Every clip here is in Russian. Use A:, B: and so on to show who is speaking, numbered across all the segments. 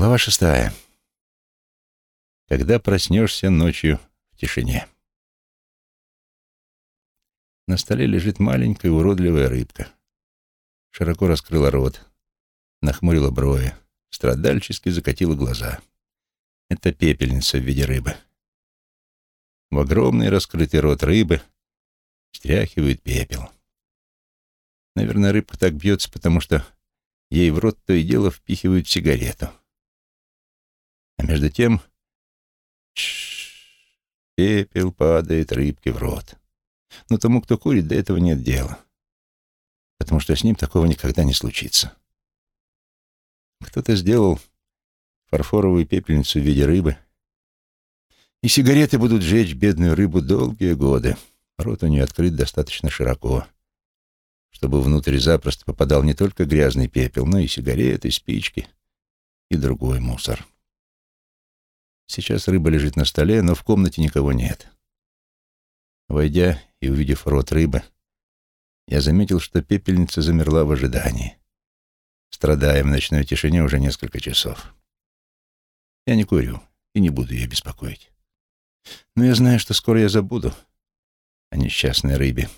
A: Глава шестая. Когда проснешься ночью в тишине. На столе лежит маленькая уродливая рыбка. Широко раскрыла рот, нахмурила брови, страдальчески закатила глаза. Это пепельница в виде рыбы. В огромный раскрытый рот рыбы стряхивает пепел. Наверное, рыбка так бьется, потому что ей в рот то и дело впихивают сигарету. А между тем пепел падает рыбке в рот. Но тому, кто курит, до этого нет дела. Потому что с ним такого никогда не случится. Кто-то сделал фарфоровую пепельницу в виде рыбы, и сигареты будут жечь бедную рыбу долгие годы. Рот у нее открыт достаточно широко, чтобы внутрь запросто попадал не только грязный пепел, но и сигареты, спички и другой мусор. Сейчас рыба лежит на столе, но в комнате никого нет. Войдя и увидев рот рыбы, я заметил, что пепельница замерла в ожидании, страдая в ночной тишине уже несколько часов. Я не курю и не буду ее беспокоить. Но я знаю, что скоро я забуду о несчастной рыбе,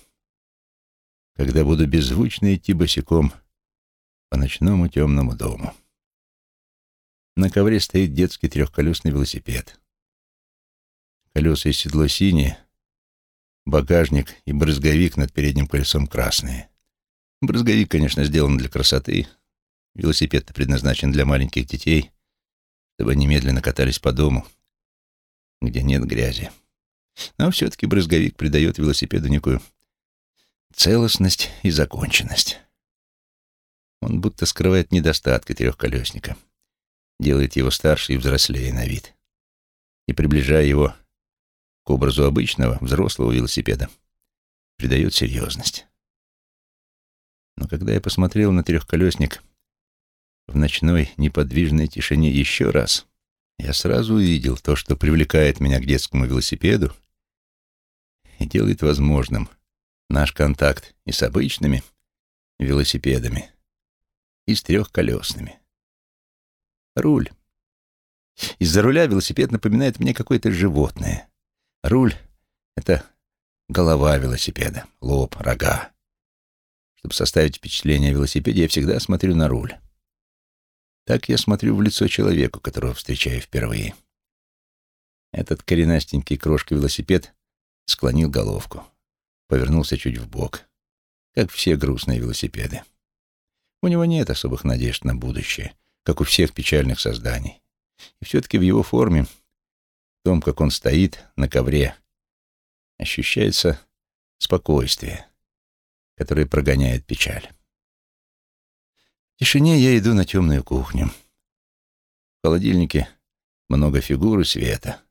A: когда буду беззвучно идти босиком по ночному темному дому. На ковре стоит детский трехколесный велосипед. Колеса и седло синие, багажник и брызговик над передним колесом красные. Брызговик, конечно, сделан для красоты. велосипед предназначен для маленьких детей, чтобы они медленно катались по дому, где нет грязи. Но все-таки брызговик придает велосипеду некую целостность и законченность. Он будто скрывает недостатки трехколесника — делает его старше и взрослее на вид. И, приближая его к образу обычного, взрослого велосипеда, придает серьезность. Но когда я посмотрел на трехколесник в ночной неподвижной тишине еще раз, я сразу увидел то, что привлекает меня к детскому велосипеду и делает возможным наш контакт и с обычными велосипедами, и с трехколесными. Руль. Из-за руля велосипед напоминает мне какое-то животное. Руль — это голова велосипеда, лоб, рога. Чтобы составить впечатление о велосипеде, я всегда смотрю на руль. Так я смотрю в лицо человеку, которого встречаю впервые. Этот коренастенький крошка-велосипед склонил головку, повернулся чуть в бок, как все грустные велосипеды. У него нет особых надежд на будущее — как у всех печальных созданий. И все-таки в его форме, в том, как он стоит на ковре, ощущается спокойствие, которое прогоняет печаль. В тишине я иду на темную кухню. В холодильнике много фигур и света,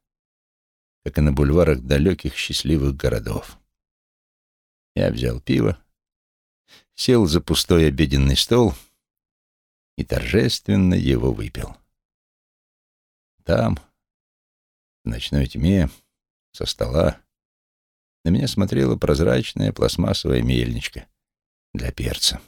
A: как и на бульварах далеких счастливых городов. Я взял пиво, сел за пустой обеденный стол — и торжественно его выпил. Там, в ночной тьме, со стола, на меня смотрела прозрачная пластмассовая мельничка для перца.